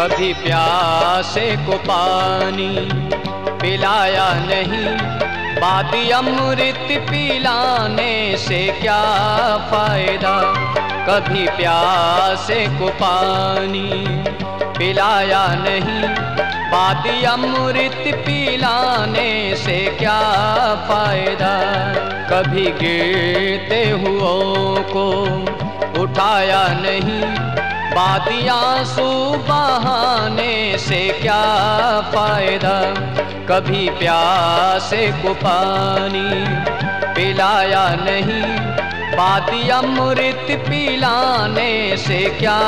कभी प्यासे को पानी पिलाया नहीं। बाती अमृत पिलाने से क्या फ़ायदा? कभी प्यासे को पानी पिलाया नहीं। बाती अमृत पिलाने से क्या फ़ायदा? कभी गिरते हुओं को उठाया नहीं। बाती आँसू से क्या फ़ायदा? कभी प्यासे को पानी पिलाया नहीं। बाती अमृत पिलाने से क्या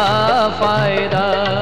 फ़ायदा?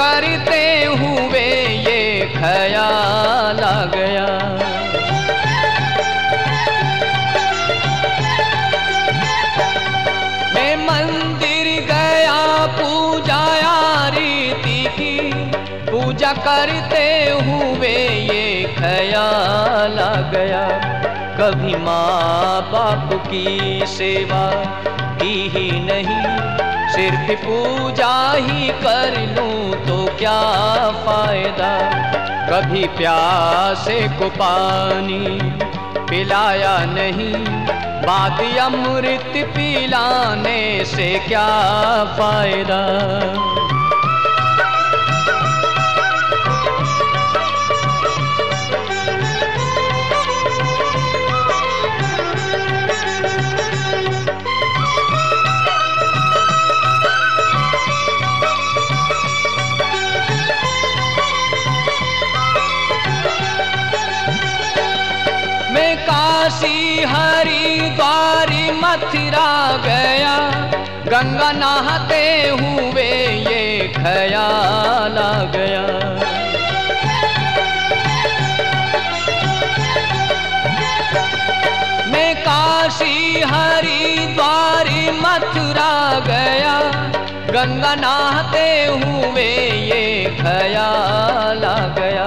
करते हुए ये ख्याल आ गया। मंदिर गया रीति की। पूजा करते हुए ये ख्याल आ गया। कभी माँ बाप की सेवा की ही नहीं सिर्फ़ पूजा ही कर लूँ तो क्या फ़ायदा? कभी प्यासे को पानी पिलाया नहीं बात अमृत पिलाने से क्या फ़ायदा? काशी हरिद्वार मथुरा गया, गंगा नहाते हुए ये ख्याल आ गया। मैं काशी हरिद्वार मथुरा गया, गंगा नहाते हुए ये ख्याल आ गया।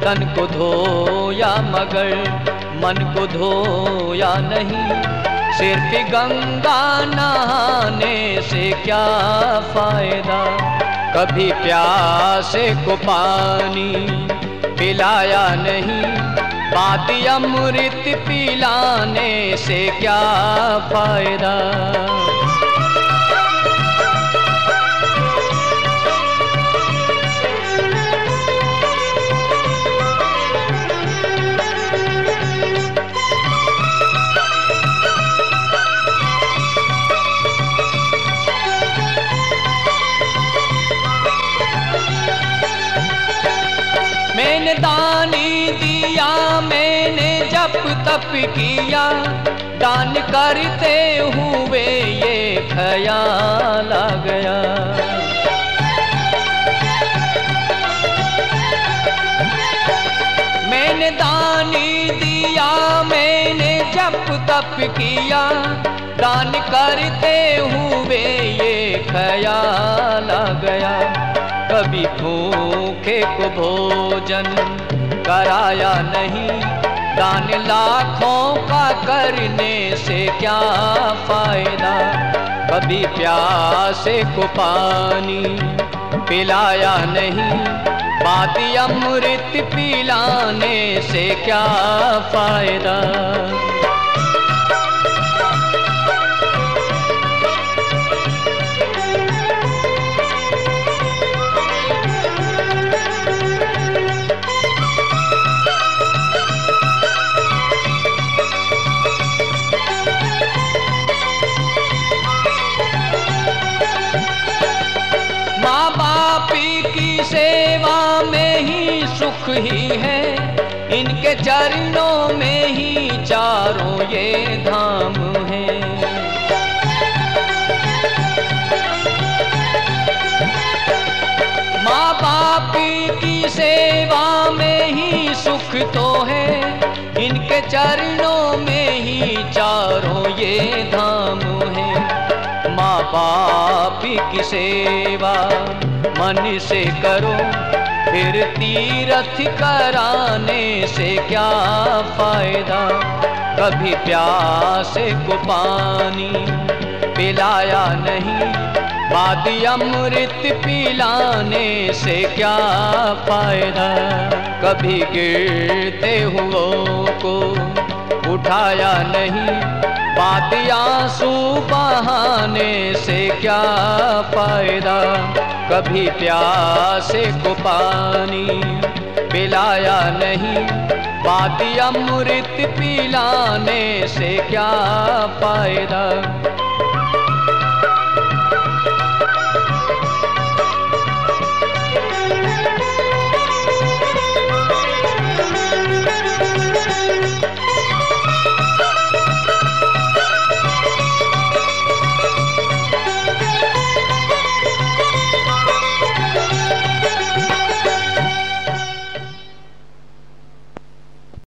तन को धोया मगर मन को धोया नहीं सिर्फ़ गंगा नहाने से क्या फ़ायदा? कभी प्यासे को पानी पिलाया नहीं, बात अमृत पिलाने से क्या फ़ायदा? मैंने दानी दिया, मैंने जप तप किया। दान करते हुए ये ख्याल आ गया। मैंने दानी दिया, मैंने जप तप किया। दान करते हुए ये ख्याल आ गया। कभी भूखे को भोजन कराया नहीं। दान लाखों का करने से क्या फ़ायदा? कभी प्यासे को पानी पिलाया नहीं। बात अमृत पिलाने से क्या फ़ायदा? ही है। इनके चरणों में ही चारों ये धाम है। माँ बाप की सेवा में ही सुख तो है। इनके चरणों में ही चारों ये धाम है। माँ बाप की सेवा मन से करो। फिर तीर्थ कराने से क्या फ़ायदा? कभी प्यासे को पानी पिलाया नहीं। वादी अमृत पिलाने से क्या फ़ायदा? कभी गिरते हुओं को उठाया नहीं। वादी आँसू बहाने से क्या फ़ायदा? कभी प्यासे को पानी पिलाया नहीं। पाती अमृत पिलाने से क्या फ़ायदा?